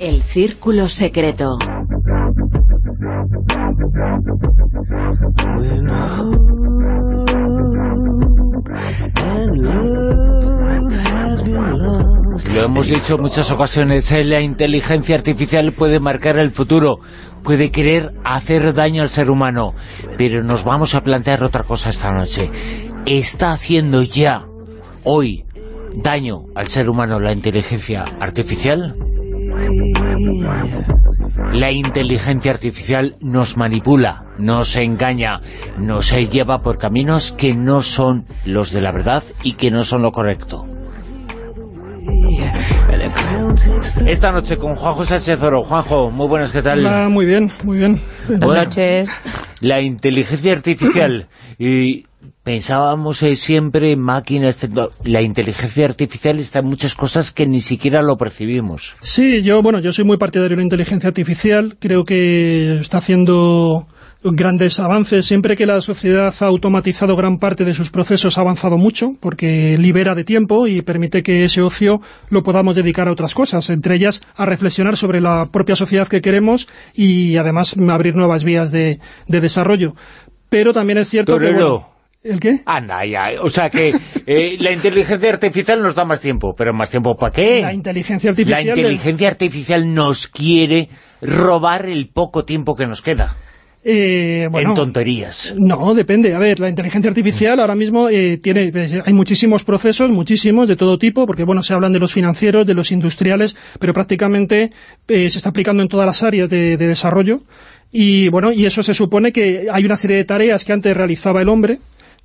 El Círculo Secreto. Lo hemos dicho en muchas ocasiones, eh, la inteligencia artificial puede marcar el futuro, puede querer hacer daño al ser humano, pero nos vamos a plantear otra cosa esta noche. ¿Está haciendo ya, hoy, daño al ser humano la inteligencia artificial? La inteligencia artificial nos manipula, nos engaña, nos lleva por caminos que no son los de la verdad y que no son lo correcto. Esta noche con Juanjo Sánchez Oro. Juanjo, muy buenas, ¿qué tal? Hola, muy bien, muy bien. Buenas noches. La inteligencia artificial y pensábamos eh, siempre en máquinas, la inteligencia artificial está en muchas cosas que ni siquiera lo percibimos. Sí, yo bueno, yo soy muy partidario de la inteligencia artificial, creo que está haciendo grandes avances. Siempre que la sociedad ha automatizado gran parte de sus procesos ha avanzado mucho, porque libera de tiempo y permite que ese ocio lo podamos dedicar a otras cosas, entre ellas a reflexionar sobre la propia sociedad que queremos y además abrir nuevas vías de, desarrollo. Pero también es cierto que... ¿El qué? Anda, ya. O sea que eh, la inteligencia artificial nos da más tiempo. ¿Pero más tiempo para qué? La inteligencia artificial... La inteligencia artificial nos quiere robar el poco tiempo que nos queda. Eh, en tonterías. No, depende. A ver, la inteligencia artificial ahora mismo eh, tiene hay muchísimos procesos, muchísimos, de todo tipo, porque bueno, se hablan de los financieros, de los industriales, pero prácticamente eh, se está aplicando en todas las áreas de, desarrollo. Y bueno, y eso se supone que hay una serie de tareas que antes realizaba el hombre,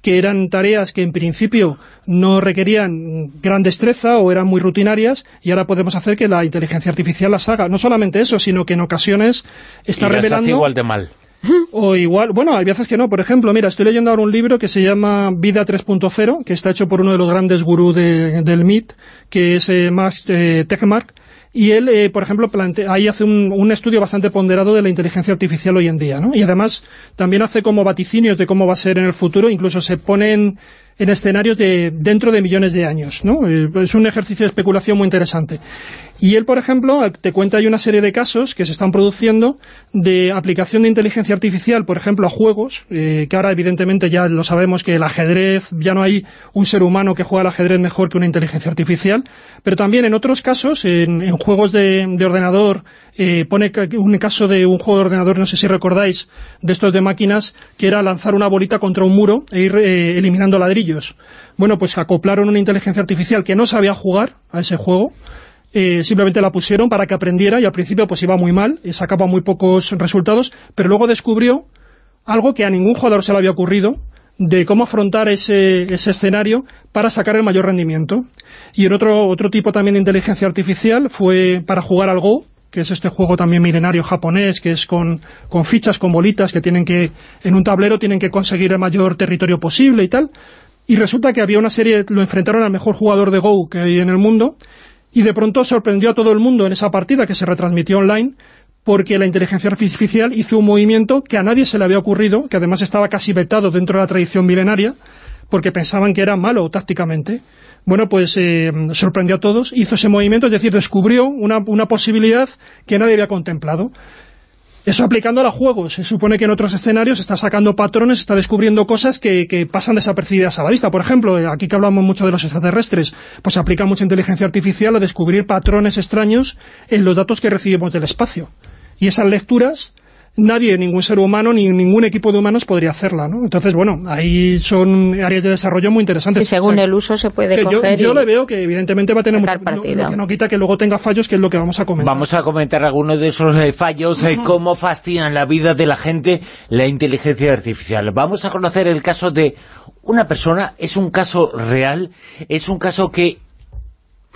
que eran tareas que en principio no requerían gran destreza o eran muy rutinarias y ahora podemos hacer que la inteligencia artificial las haga. No solamente eso, sino que en ocasiones está revelando... igual de mal. O igual, bueno, hay veces que no. Por ejemplo, mira, estoy leyendo ahora un libro que se llama Vida 3.0, que está hecho por uno de los grandes gurús del MIT, que es eh, Max eh, Techmark, y él, eh, por ejemplo, ahí hace un, estudio bastante ponderado de la inteligencia artificial hoy en día, ¿no? Y además también hace como vaticinios de cómo va a ser en el futuro, incluso se ponen en escenarios de dentro de millones de años, ¿no? Es un ejercicio de especulación muy interesante. Y él, por ejemplo, te cuenta hay una serie de casos que se están produciendo de aplicación de inteligencia artificial, por ejemplo, a juegos, eh, que ahora evidentemente ya lo sabemos que el ajedrez, ya no hay un ser humano que juega al ajedrez mejor que una inteligencia artificial, pero también en otros casos, en, juegos de, ordenador, eh, pone un caso de un juego de ordenador, no sé si recordáis, de estos de máquinas, que era lanzar una bolita contra un muro e ir eh, eliminando ladrillos. Bueno, pues acoplaron una inteligencia artificial que no sabía jugar a ese juego, eh, simplemente la pusieron para que aprendiera y al principio pues iba muy mal, y sacaba muy pocos resultados, pero luego descubrió algo que a ningún jugador se le había ocurrido, de cómo afrontar ese, ese escenario para sacar el mayor rendimiento. Y en otro, otro tipo también de inteligencia artificial fue para jugar al Go, que es este juego también milenario japonés, que es con, con fichas, con bolitas, que tienen que, en un tablero tienen que conseguir el mayor territorio posible y tal. Y resulta que había una serie, lo enfrentaron al mejor jugador de Go que hay en el mundo, y de pronto sorprendió a todo el mundo en esa partida que se retransmitió online porque la inteligencia artificial hizo un movimiento que a nadie se le había ocurrido, que además estaba casi vetado dentro de la tradición milenaria, porque pensaban que era malo tácticamente. Bueno, pues eh, sorprendió a todos, hizo ese movimiento, es decir, descubrió una, una posibilidad que nadie había contemplado. Eso aplicando a juegos. Se supone que en otros escenarios está sacando patrones, está descubriendo cosas que, que, pasan desapercibidas a la vista. Por ejemplo, eh, aquí que hablamos mucho de los extraterrestres, pues aplica mucha inteligencia artificial a descubrir patrones extraños en los datos que recibimos del espacio. Y esas lecturas nadie, ningún ser humano, ni ningún equipo de humanos podría hacerla, ¿no? Entonces, bueno, ahí son áreas de desarrollo muy interesantes. Y según el uso se puede coger yo, le veo que evidentemente va a tener mucho, partido. No, no, quita que luego tenga fallos, que es lo que vamos a comentar. Vamos a comentar algunos de esos eh, fallos, eh, cómo fastidian la vida de la gente la inteligencia artificial. Vamos a conocer el caso de una persona, es un caso real, es un caso que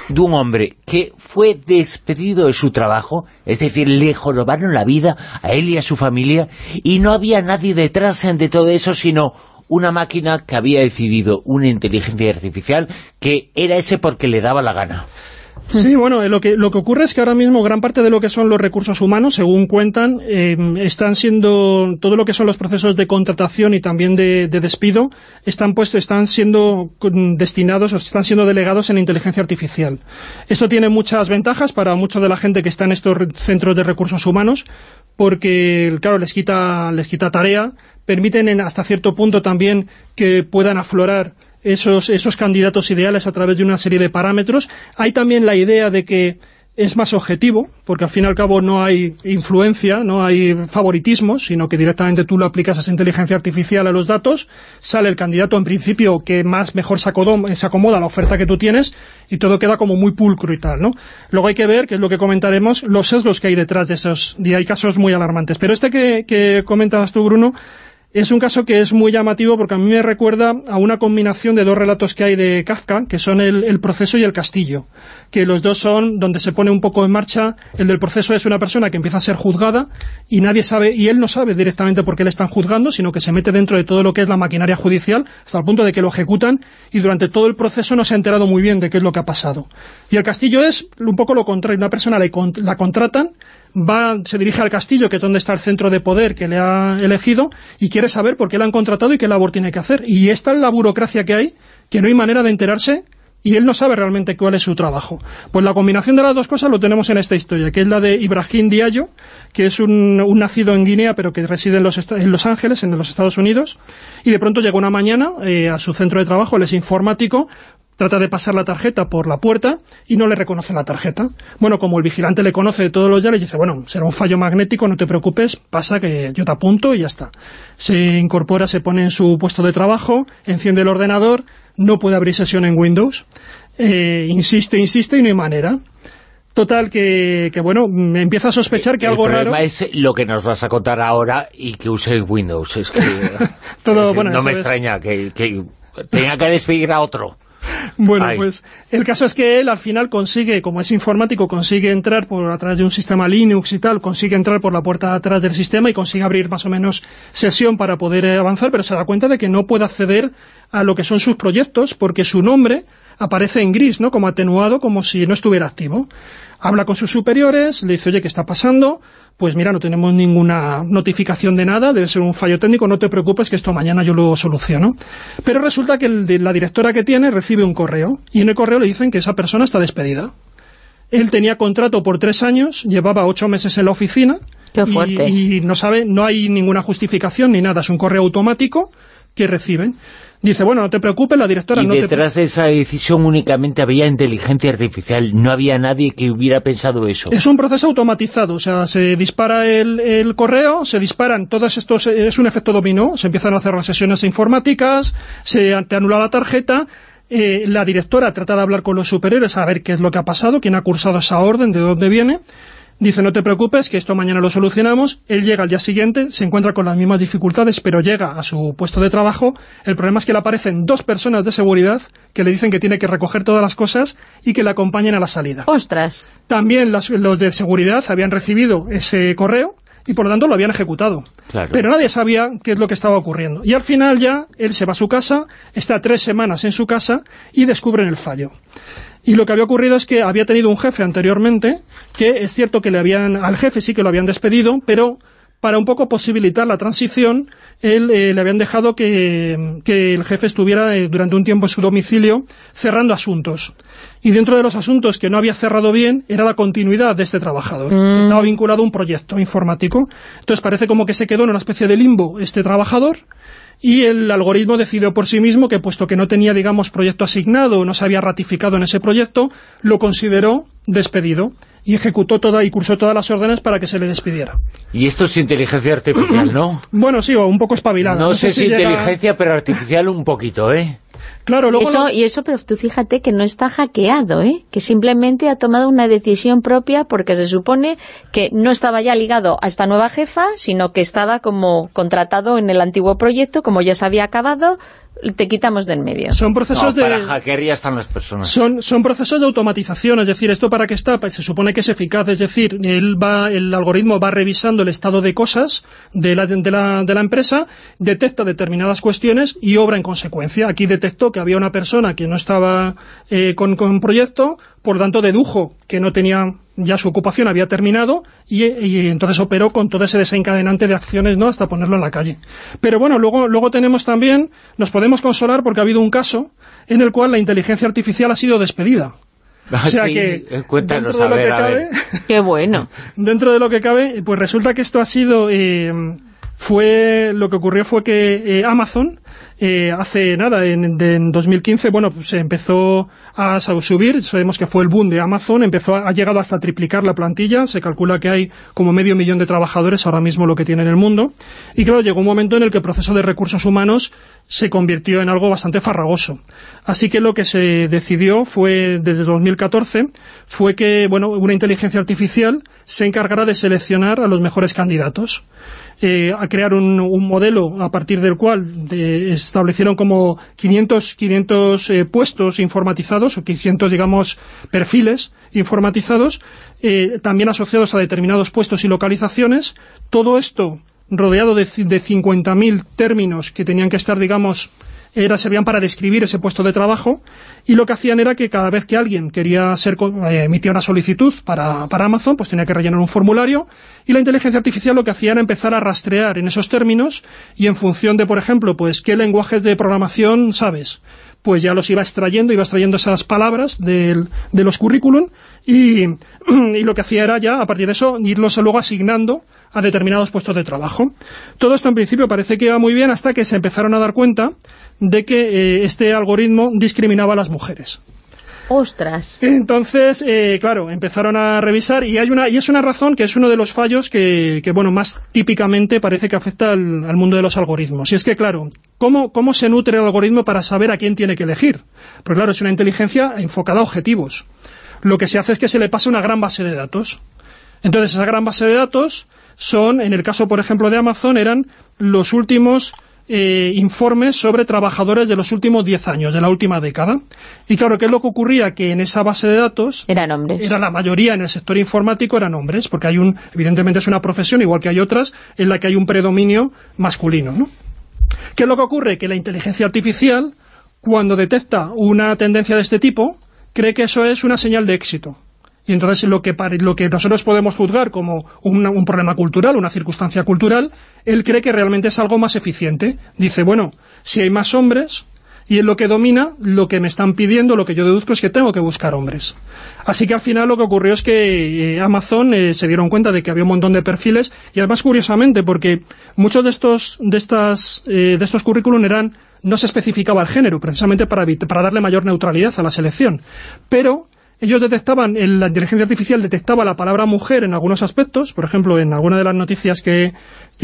de un hombre que fue despedido de su trabajo, es decir, le jorobaron la vida a él y a su familia, y no había nadie detrás de todo eso, sino una máquina que había decidido, una inteligencia artificial, que era ese porque le daba la gana. Sí, bueno, lo que, lo que ocurre es que ahora mismo gran parte de lo que son los recursos humanos, según cuentan, em, están siendo, todo lo que son los procesos de contratación y también de, despido, están puestos, están siendo destinados, están siendo delegados en inteligencia artificial. Esto tiene muchas ventajas para mucha de la gente que está en estos centros de recursos humanos, porque, claro, les quita, les quita tarea, permiten hasta cierto punto también que puedan aflorar esos, esos candidatos ideales a través de una serie de parámetros. Hay también la idea de que es más objetivo, porque al fin y al cabo no hay influencia, no hay favoritismo, sino que directamente tú lo aplicas a esa inteligencia artificial a los datos, sale el candidato en principio que más mejor se acomoda a la oferta que tú tienes y todo queda como muy pulcro y tal, ¿no? Luego hay que ver, que es lo que comentaremos, los sesgos que hay detrás de esos, y hay casos muy alarmantes. Pero este que, que comentabas tú, Bruno, es un caso que es muy llamativo porque a mí me recuerda a una combinación de dos relatos que hay de Kafka, que son el, proceso y el castillo, que los dos son donde se pone un poco en marcha, el del proceso es una persona que empieza a ser juzgada y nadie sabe, y él no sabe directamente por qué le están juzgando, sino que se mete dentro de todo lo que es la maquinaria judicial, hasta el punto de que lo ejecutan, y durante todo el proceso no se ha enterado muy bien de qué es lo que ha pasado. Y el castillo es un poco lo contrario, una persona la contratan, va, se dirige al castillo, que es donde está el centro de poder que le ha elegido, y quiere saber por qué le han contratado y qué labor tiene que hacer. Y esta es la burocracia que hay, que no hay manera de enterarse y él no sabe realmente cuál es su trabajo. Pues la combinación de las dos cosas lo tenemos en esta historia, que es la de Ibrahim Diallo, que es un, nacido en Guinea, pero que reside en Los, en los, Ángeles, en los Estados Unidos, y de pronto llega una mañana eh, a su centro de trabajo, él es informático, trata de pasar la tarjeta por la puerta y no le reconoce la tarjeta. Bueno, como el vigilante le conoce de todos los días, le dice, bueno, será un fallo magnético, no te preocupes, pasa que yo te apunto y ya está. Se incorpora, se pone en su puesto de trabajo, enciende el ordenador, no puede abrir sesión en Windows, eh, insiste, insiste y no hay manera. Total, que, que, bueno, empieza a sospechar que algo raro... El problema es lo que nos vas a contar ahora y que use Windows. Es que, Todo, bueno, no me extraña que, que tenga que despedir a otro. Bueno, pues el caso es que él al final consigue, como es informático, consigue entrar por a través de un sistema Linux y tal, consigue entrar por la puerta de atrás del sistema y consigue abrir más o menos sesión para poder avanzar, pero se da cuenta de que no puede acceder a lo que son sus proyectos porque su nombre aparece en gris, ¿no? Como atenuado, como si no estuviera activo. Habla con sus superiores, le dice, oye, ¿qué está pasando? Pues mira, no tenemos ninguna notificación de nada, debe ser un fallo técnico, no te preocupes que esto mañana yo lo soluciono. Pero resulta que la directora que tiene recibe un correo, y en el correo le dicen que esa persona está despedida. Él tenía contrato por tres años, llevaba ocho meses en la oficina, y, y, no sabe, no hay ninguna justificación ni nada, es un correo automático que reciben. Dice, bueno, no te preocupes, la directora y no detrás de esa decisión únicamente había inteligencia artificial, no había nadie que hubiera pensado eso. Es un proceso automatizado, o sea, se dispara el, correo, se disparan todos estos, es un efecto dominó, se empiezan a hacer las sesiones informáticas, se te anula la tarjeta, eh, la directora trata de hablar con los superiores a ver qué es lo que ha pasado, quién ha cursado esa orden, de dónde viene, Dice, no te preocupes, que esto mañana lo solucionamos. Él llega al día siguiente, se encuentra con las mismas dificultades, pero llega a su puesto de trabajo. El problema es que le aparecen dos personas de seguridad que le dicen que tiene que recoger todas las cosas y que le acompañen a la salida. ¡Ostras! También los de seguridad habían recibido ese correo y por lo tanto lo habían ejecutado. Pero nadie sabía qué es lo que estaba ocurriendo. Y al final ya él se va a su casa, está tres semanas en su casa y descubren el fallo. Y lo que había ocurrido es que había tenido un jefe anteriormente, que es cierto que le habían al jefe sí que lo habían despedido, pero para un poco posibilitar la transición, él eh, le habían dejado que, el jefe estuviera eh, durante un tiempo en su domicilio cerrando asuntos. Y dentro de los asuntos que no había cerrado bien era la continuidad de este trabajador. Mm. Estaba vinculado a un proyecto informático. Entonces parece como que se quedó en una especie de limbo este trabajador y el algoritmo decidió por sí mismo que puesto que no tenía, digamos, proyecto asignado, no se había ratificado en ese proyecto, lo consideró despedido y ejecutó toda y cursó todas las órdenes para que se le despidiera. Y esto es inteligencia artificial, ¿no? bueno, sí, o un poco espabilada. No, sé, si, inteligencia, pero artificial un poquito, ¿eh? Claro, eso, Y eso, pero tú fíjate que no está hackeado, ¿eh? que simplemente ha tomado una decisión propia porque se supone que no estaba ya ligado a esta nueva jefa, sino que estaba como contratado en el antiguo proyecto, como ya se había acabado, te quitamos del medio. Son procesos de... para hackear ya están las personas. Son, son procesos de automatización, es decir, ¿esto para qué está? Pues se supone que es eficaz, es decir, él va, el algoritmo va revisando el estado de cosas de la, de la, de la empresa, detecta determinadas cuestiones y obra en consecuencia. Aquí detectó que había una persona que no estaba eh, con, con un proyecto, por lo tanto dedujo que no tenía ya su ocupación había terminado y, entonces operó con todo ese desencadenante de acciones no hasta ponerlo en la calle. Pero bueno, luego, luego tenemos también, nos podemos consolar porque ha habido un caso en el cual la inteligencia artificial ha sido despedida. Ah, o sea que, cuéntanos, dentro de lo que cabe, Qué bueno. Dentro de lo que cabe, pues resulta que esto ha sido... Eh, fue lo que ocurrió fue que eh, Amazon eh, hace nada, en, 2015, bueno, pues se empezó a subir, sabemos que fue el boom de Amazon, empezó ha llegado hasta triplicar la plantilla, se calcula que hay como medio millón de trabajadores ahora mismo lo que tiene en el mundo, y claro, llegó un momento en el que el proceso de recursos humanos se convirtió en algo bastante farragoso. Así que lo que se decidió fue, desde 2014, fue que, bueno, una inteligencia artificial se encargara de seleccionar a los mejores candidatos. Eh, a crear un, modelo a partir del cual establecieron como 500, 500 eh, puestos informatizados, o 500, digamos, perfiles informatizados, eh, también asociados a determinados puestos y localizaciones. Todo esto rodeado de, de 50.000 términos que tenían que estar, digamos, era, servían para describir ese puesto de trabajo y lo que hacían era que cada vez que alguien quería ser eh, emitía una solicitud para, para, Amazon, pues tenía que rellenar un formulario y la inteligencia artificial lo que hacía era empezar a rastrear en esos términos y en función de, por ejemplo, pues qué lenguajes de programación sabes, pues ya los iba extrayendo, iba extrayendo esas palabras de los currículum y, y lo que hacía era ya, a partir de eso, irlos luego asignando a determinados puestos de trabajo. Todo esto en principio parece que iba muy bien hasta que se empezaron a dar cuenta de que eh, este algoritmo discriminaba a las mujeres. ¡Ostras! Entonces, eh, claro, empezaron a revisar y hay una y es una razón que es uno de los fallos que, bueno, más típicamente parece que afecta al, al, mundo de los algoritmos. Y es que, claro, ¿cómo, ¿cómo se nutre el algoritmo para saber a quién tiene que elegir? Porque claro, es una inteligencia enfocada a objetivos. Lo que se hace es que se le pasa una gran base de datos. Entonces, esa gran base de datos son, en el caso, por ejemplo, de Amazon, eran los últimos eh, informes sobre trabajadores de los últimos 10 años, de la última década. Y claro, ¿qué es lo que ocurría? Que en esa base de datos... Eran hombres. Era la mayoría en el sector informático eran hombres, porque hay un, evidentemente es una profesión, igual que hay otras, en la que hay un predominio masculino, ¿no? ¿Qué es lo que ocurre? Que la inteligencia artificial, cuando detecta una tendencia de este tipo, cree que eso es una señal de éxito. Y entonces lo que, lo que nosotros podemos juzgar como un problema cultural, una circunstancia cultural, él cree que realmente es algo más eficiente. Dice, bueno, si hay más hombres, y es lo que domina, lo que me están pidiendo, lo que yo deduzco es que tengo que buscar hombres. Así que al final lo que ocurrió es que eh, Amazon eh, se dieron cuenta de que había un montón de perfiles, y además curiosamente, porque muchos de estos, de estas, eh, de estos currículum eran, no se especificaba el género, precisamente para, para darle mayor neutralidad a la selección. Pero ellos detectaban, la inteligencia artificial detectaba la palabra mujer en algunos aspectos, por ejemplo, en alguna de las noticias que,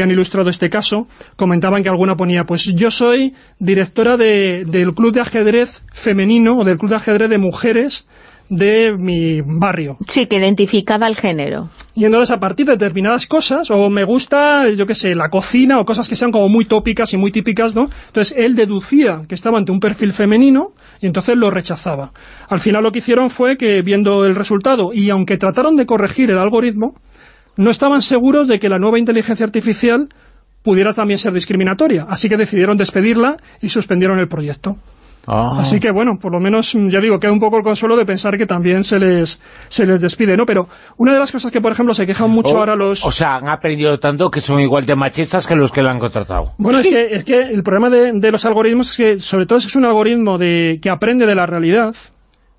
han ilustrado este caso, comentaban que alguna ponía, pues yo soy directora del club de ajedrez femenino o del club de ajedrez de mujeres de mi barrio. Sí, que identificaba el género. Y entonces a partir de determinadas cosas, o me gusta, yo qué sé, la cocina, o cosas que sean como muy tópicas y muy típicas, ¿no? Entonces él deducía que estaba ante un perfil femenino, y entonces lo rechazaba. Al final lo que hicieron fue que, viendo el resultado, y aunque trataron de corregir el algoritmo, no estaban seguros de que la nueva inteligencia artificial pudiera también ser discriminatoria, así que decidieron despedirla y suspendieron el proyecto. Ah. Así que, bueno, por lo menos, ya digo, queda un poco el consuelo de pensar que también se les, se les despide, ¿no? Pero una de las cosas que, por ejemplo, se quejan mucho ahora los... O sea, han aprendido tanto que son igual de machistas que los que lo han contratado. Bueno, es que, es que el problema de, los algoritmos es que, sobre todo, si es un algoritmo de, que aprende de la realidad,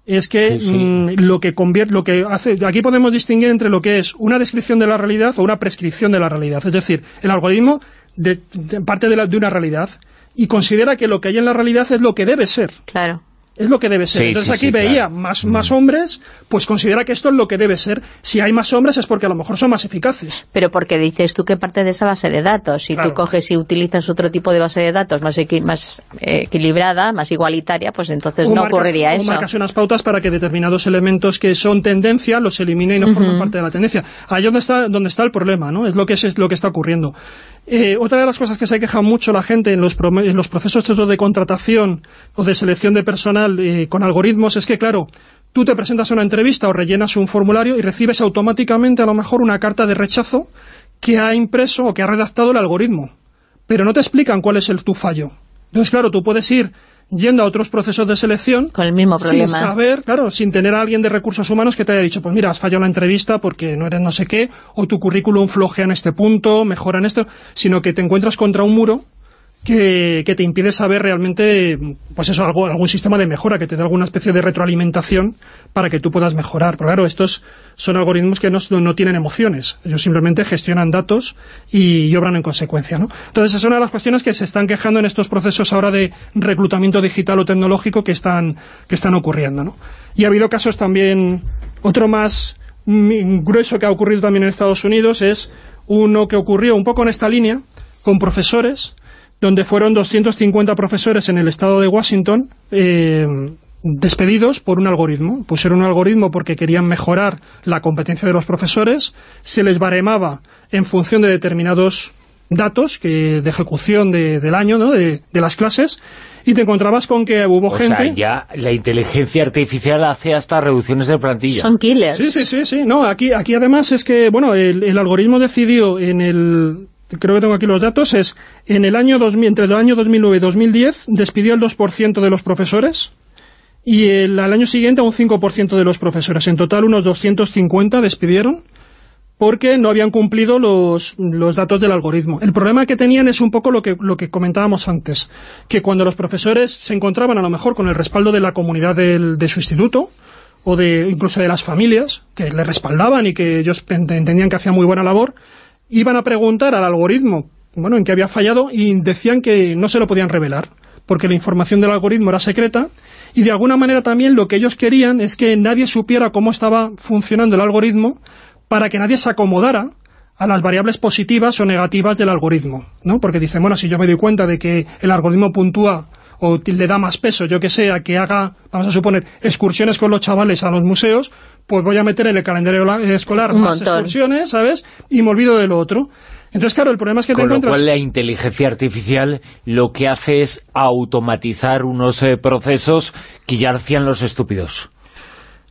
es que mm, lo que convierte, lo que hace, aquí podemos distinguir entre lo que es una descripción de la realidad o una prescripción de la realidad. Es decir, el algoritmo de, parte de, de una realidad y considera que lo que hay en la realidad es lo que debe ser. Claro es lo que debe ser. Entonces aquí veía más, mm. más hombres, pues considera que esto es lo que debe ser. Si hay más hombres es porque a lo mejor son más eficaces. Pero porque dices tú que parte de esa base de datos. Si tú coges y utilizas otro tipo de base de datos más, más eh, equilibrada, más igualitaria, pues entonces no ocurriría eso. O marcas unas pautas para que determinados elementos que son tendencia los elimine y no formen parte de la tendencia. Ahí es donde está, donde está el problema, ¿no? Es lo que es, lo que está ocurriendo. Eh, otra de las cosas que se queja mucho la gente en los, en los procesos de contratación o de selección de personal eh, con algoritmos es que, claro, tú te presentas a una entrevista o rellenas un formulario y recibes automáticamente a lo mejor una carta de rechazo que ha impreso o que ha redactado el algoritmo. Pero no te explican cuál es el tu fallo. Entonces, claro, tú puedes ir yendo a otros procesos de selección con el mismo problema. sin saber, claro, sin tener a alguien de recursos humanos que te haya dicho, pues mira, has fallado la entrevista porque no eres no sé qué, o tu currículum flojea en este punto, mejora en esto, sino que te encuentras contra un muro que, te impide saber realmente, pues eso, algo, algún sistema de mejora, que te dé alguna especie de retroalimentación para que tú puedas mejorar. Pero claro, estos son algoritmos que no, tienen emociones, ellos simplemente gestionan datos y, obran en consecuencia, ¿no? Entonces, es una de las cuestiones que se están quejando en estos procesos ahora de reclutamiento digital o tecnológico que están, que están ocurriendo, ¿no? Y ha habido casos también, otro más grueso que ha ocurrido también en Estados Unidos es uno que ocurrió un poco en esta línea, con profesores donde fueron 250 profesores en el estado de Washington eh, despedidos por un algoritmo. Pusieron un algoritmo porque querían mejorar la competencia de los profesores, se les baremaba en función de determinados datos que de ejecución del año, ¿no? de, las clases, y te encontrabas con que hubo gente... Sea, ya la inteligencia artificial hace hasta reducciones de plantilla. Son killers. Sí, sí, sí, sí. No, aquí, aquí además es que, bueno, el algoritmo decidió en el creo que tengo aquí los datos, es en el año 2000, entre el año 2009 y 2010 despidió el 2% de los profesores y el, al año siguiente un 5% de los profesores. En total unos 250 despidieron porque no habían cumplido los, los, datos del algoritmo. El problema que tenían es un poco lo que, lo que comentábamos antes, que cuando los profesores se encontraban a lo mejor con el respaldo de la comunidad del, de su instituto, o de incluso de las familias, que le respaldaban y que ellos entendían que hacían muy buena labor, iban a preguntar al algoritmo bueno, en qué había fallado y decían que no se lo podían revelar porque la información del algoritmo era secreta y de alguna manera también lo que ellos querían es que nadie supiera cómo estaba funcionando el algoritmo para que nadie se acomodara a las variables positivas o negativas del algoritmo, ¿no? Porque dicen, bueno, si yo me doy cuenta de que el algoritmo puntúa o le da más peso, yo que sé, a que haga, vamos a suponer, excursiones con los chavales a los museos, pues voy a meter en el calendario escolar más excursiones, ¿sabes? Y me olvido de lo otro. Entonces, claro, el problema es que Con te encuentras... lo cual la inteligencia artificial lo que hace es automatizar unos eh, procesos que ya hacían los estúpidos.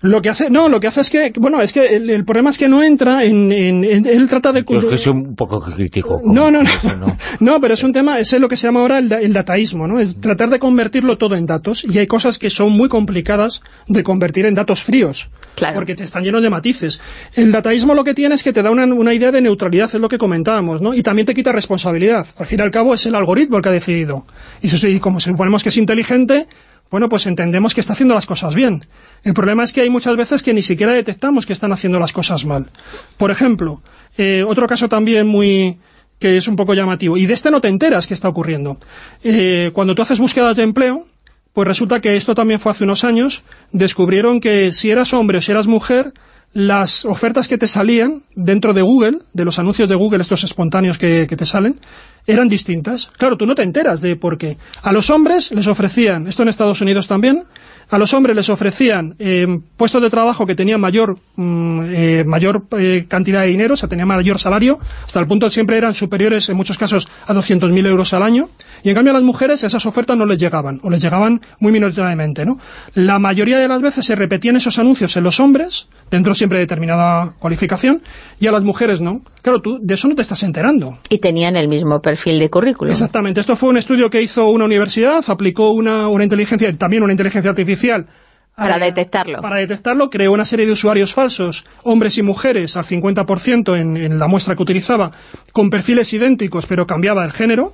Lo que hace, no, lo que hace es que, bueno, es que el, problema es que no entra en, él trata de... Yo es que soy un poco crítico. No, no, no, no, pero es un tema, es lo que se llama ahora el, dataísmo, ¿no? Es tratar de convertirlo todo en datos, y hay cosas que son muy complicadas de convertir en datos fríos, claro. porque te están llenos de matices. El dataísmo lo que tiene es que te da una, una idea de neutralidad, es lo que comentábamos, ¿no? Y también te quita responsabilidad. Al fin y al cabo es el algoritmo el que ha decidido. Y, y como suponemos que es inteligente, bueno, pues entendemos que está haciendo las cosas bien. El problema es que hay muchas veces que ni siquiera detectamos que están haciendo las cosas mal. Por ejemplo, eh, otro caso también muy que es un poco llamativo, y de este no te enteras que está ocurriendo. Eh, cuando tú haces búsquedas de empleo, pues resulta que esto también fue hace unos años, descubrieron que si eras hombre o si eras mujer, las ofertas que te salían dentro de Google, de los anuncios de Google, estos espontáneos que, te salen, eran distintas. Claro, tú no te enteras de por qué. A los hombres les ofrecían, esto en Estados Unidos también, a los hombres les ofrecían eh, puestos de trabajo que tenían mayor mm, eh, mayor eh, cantidad de dinero, o sea, tenían mayor salario, hasta el punto de siempre eran superiores en muchos casos a 200.000 euros al año, y en cambio a las mujeres esas ofertas no les llegaban, o les llegaban muy minoritariamente, ¿no? La mayoría de las veces se repetían esos anuncios en los hombres, dentro siempre de determinada cualificación, y a las mujeres no. Claro, tú de eso no te estás enterando. Y tenían el mismo perfil de currículum. Exactamente. Esto fue un estudio que hizo una universidad, aplicó una, una inteligencia, también una inteligencia artificial para detectarlo. Para detectarlo, creó una serie de usuarios falsos, hombres y mujeres, al 50% en, en la muestra que utilizaba, con perfiles idénticos, pero cambiaba el género,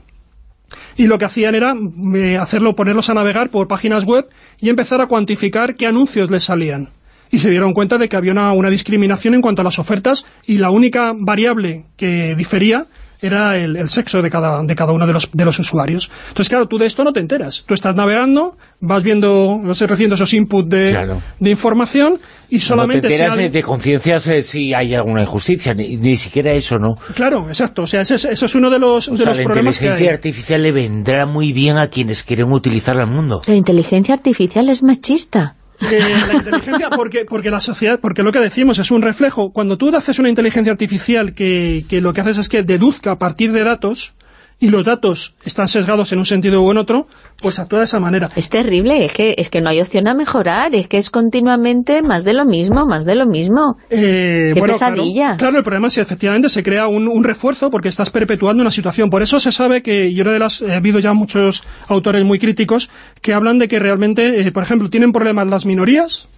y lo que hacían era eh, hacerlo, ponerlos a navegar por páginas web y empezar a cuantificar qué anuncios les salían. Y se dieron cuenta de que había una, una discriminación en cuanto a las ofertas y la única variable que difería era el, sexo de cada, de cada uno de los, de los usuarios. Entonces, claro, tú de esto no te enteras. Tú estás navegando, vas viendo, no sé, recibiendo esos inputs de, de información y solamente... No te enteras de conciencias eh, si hay alguna injusticia, ni, siquiera eso, ¿no? Claro, exacto. O sea, eso, es uno de los, de los problemas que la inteligencia artificial le vendrá muy bien a quienes quieren utilizarla al mundo. La inteligencia artificial es machista la inteligencia, porque, porque la sociedad, porque lo que decimos es un reflejo. Cuando tú haces una inteligencia artificial que, que lo que haces es que deduzca a partir de datos, y los datos están sesgados en un sentido u en otro, pues actúa de esa manera. Es terrible, es que, es que no hay opción a mejorar, es que es continuamente más de lo mismo, más de lo mismo. Eh, Qué bueno, pesadilla. Claro, claro, el problema es que efectivamente se crea un, un refuerzo porque estás perpetuando una situación. Por eso se sabe que, y una de las, eh, ha habido ya muchos autores muy críticos que hablan de que realmente, eh, por ejemplo, tienen problemas las minorías,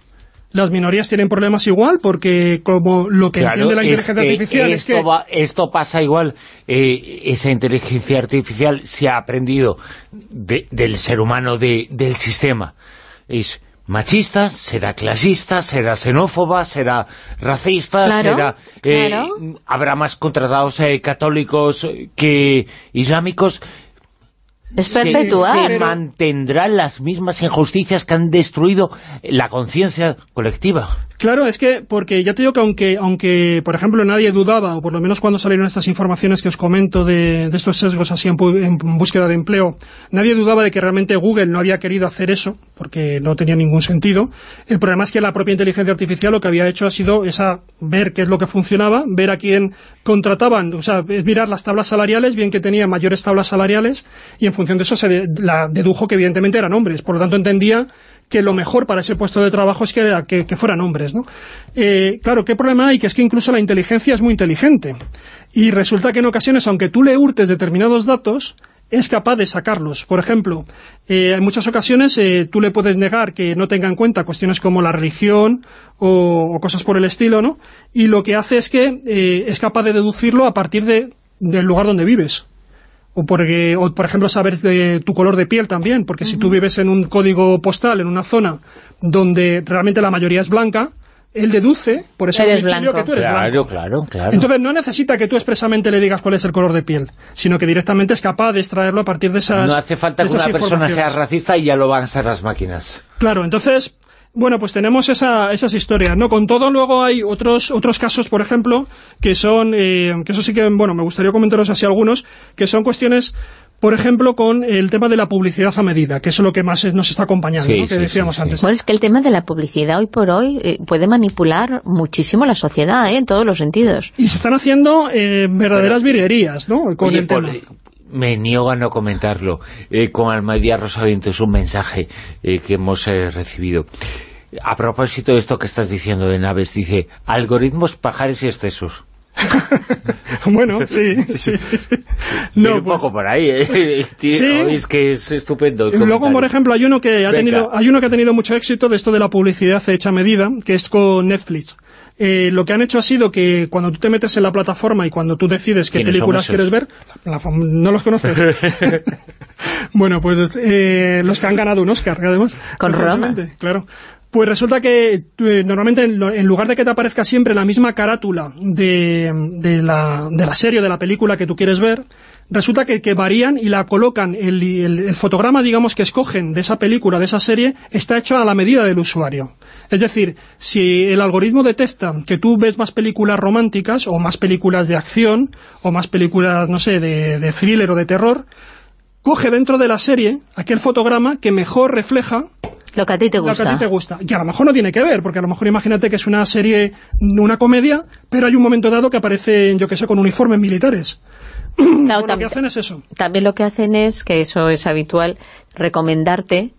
las minorías tienen problemas igual porque como lo que Claro, entiende la es inteligencia que artificial es esto que... va- esto pasa igual, eh, esa inteligencia artificial se ha aprendido de- del ser humano, de- del sistema. Es machista, será clasista, será xenófoba, será racista, Claro, será... eh, claro. Habrá más contratados eh, católicos que islámicos. Es perpetuar. Se, mantendrán las mismas injusticias que han destruido la conciencia colectiva. Claro, es que, porque ya te digo que aunque, aunque por ejemplo, nadie dudaba, o por lo menos cuando salieron estas informaciones que os comento de, de estos sesgos así en, pu- en búsqueda de empleo, nadie dudaba de que realmente Google no había querido hacer eso, porque no tenía ningún sentido. El problema es que la propia inteligencia artificial lo que había hecho ha sido esa, ver qué es lo que funcionaba, ver a quién contrataban, o sea, es mirar las tablas salariales, bien que tenía mayores tablas salariales, y en función de eso se la dedujo que evidentemente eran hombres. Por lo tanto, entendía que lo mejor para ese puesto de trabajo es que, fueran hombres, ¿no? Eh, claro, ¿qué problema hay? Que es que incluso la inteligencia es muy inteligente. Y resulta que en ocasiones, aunque tú le hurtes determinados datos, es capaz de sacarlos. Por ejemplo, eh, en muchas ocasiones eh, tú le puedes negar que no tenga en cuenta cuestiones como la religión o, cosas por el estilo, ¿no? Y lo que hace es que eh, es capaz de deducirlo a partir de, del lugar donde vives o, porque, o por ejemplo saber de tu color de piel también, porque si tú vives en un código postal, en una zona donde realmente la mayoría es blanca, él deduce por ese Eres domicilio blanco. que tú eres Claro, blanco. claro, claro. Entonces no necesita que tú expresamente le digas cuál es el color de piel, sino que directamente es capaz de extraerlo a partir de esas no hace falta que una persona sea racista y ya lo van a ser las máquinas. Claro, entonces, bueno, pues tenemos esa, esas historias, ¿no? Con todo luego hay otros otros casos, por ejemplo, que son, eh, que eso sí que, bueno, me gustaría comentaros así algunos, que son cuestiones, por ejemplo, con el tema de la publicidad a medida, que eso es lo que más nos está acompañando, Sí, ¿no? Que decíamos sí, sí. antes. Bueno, es que el tema de la publicidad hoy por hoy eh, puede manipular muchísimo la sociedad, ¿eh? en todos los sentidos. Y se están haciendo eh, verdaderas virguerías, ¿no? Con Oye, el por- tema. Me niego a no comentarlo. Eh, con Almadía Rosaviento es un mensaje eh, que hemos eh, recibido. A propósito de esto que estás diciendo de naves, dice, algoritmos, pajares y excesos. bueno, sí, sí. No, un pues, poco por ahí, ¿eh? Sí. Es que es estupendo. Luego, por ejemplo, hay uno que ha Venga. tenido hay uno que ha tenido mucho éxito de esto de la publicidad hecha a medida, que es con Netflix. Eh, lo que han hecho ha sido que cuando tú te metes en la plataforma y cuando tú decides qué ¿Quiénes son películas quieres ver, la ¿no los conoces? bueno, pues eh, los que han ganado un Oscar, además. Con Roma. Claro. Pues resulta que eh, normalmente en, lo- en lugar de que te aparezca siempre la misma carátula de, de la, de la serie o de la película que tú quieres ver, resulta que, que varían y la colocan, el, el- el fotograma, digamos, que escogen de esa película, de esa serie, está hecho a la medida del usuario. Es decir, si el algoritmo detecta que tú ves más películas románticas, o más películas de acción, o más películas, no sé, de, de thriller o de terror, coge dentro de la serie aquel fotograma que mejor refleja Lo que a ti te lo que a gusta. ti te gusta. Y a lo mejor no tiene que ver, porque a lo mejor imagínate que es una serie, una comedia, pero hay un momento dado que aparecen, yo que sé, con uniformes militares. Claro, lo que hacen es eso. También lo que hacen es, que eso es habitual, recomendarte,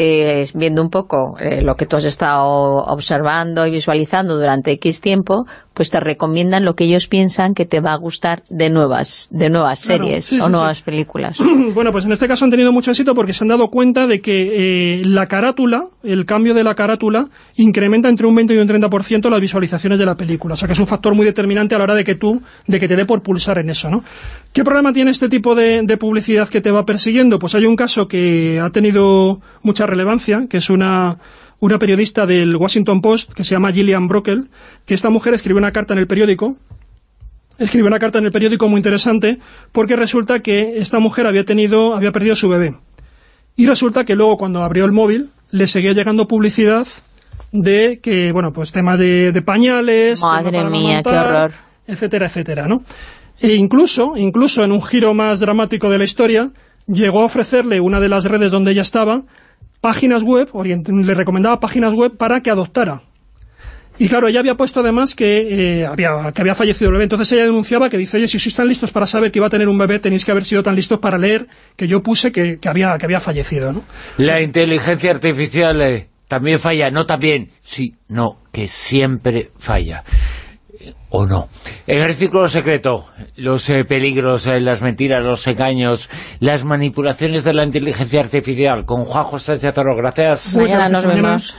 eh, viendo un poco eh, lo que tú has estado observando y visualizando durante X tiempo, pues te recomiendan lo que ellos piensan que te va a gustar de nuevas de nuevas Claro, series sí, o sí, nuevas sí. películas. bueno, pues en este caso han tenido mucho éxito porque se han dado cuenta de que eh, la carátula, el cambio de la carátula, incrementa entre un 20 y un 30% las visualizaciones de la película. O sea que es un factor muy determinante a la hora de que tú, de que te dé por pulsar en eso, ¿no? ¿Qué problema tiene este tipo de, de publicidad que te va persiguiendo? Pues hay un caso que ha tenido mucha relevancia, que es una una periodista del Washington Post que se llama Gillian Brockel, que esta mujer escribió una carta en el periódico escribió una carta en el periódico muy interesante porque resulta que esta mujer había tenido había perdido su bebé y resulta que luego cuando abrió el móvil le seguía llegando publicidad de que, bueno, pues tema de, de pañales Madre mía, qué horror. etcétera, etcétera, ¿no? E incluso, incluso en un giro más dramático de la historia llegó a ofrecerle una de las redes donde ella estaba páginas web, le recomendaba páginas web para que adoptara Y claro, ella había puesto además que, eh, había, que había fallecido el bebé. Entonces ella denunciaba que dice, oye, si están listos para saber que iba a tener un bebé, tenéis que haber sido tan listos para leer que yo puse que, que había, que había fallecido, ¿no? La inteligencia artificial eh, también falla, no también, sí, no, que siempre falla. ¿O no? En el círculo secreto, los eh, peligros, eh, las mentiras, los engaños, las manipulaciones de la inteligencia artificial, con Juan José Sánchez Gracias. Mañana nos vemos.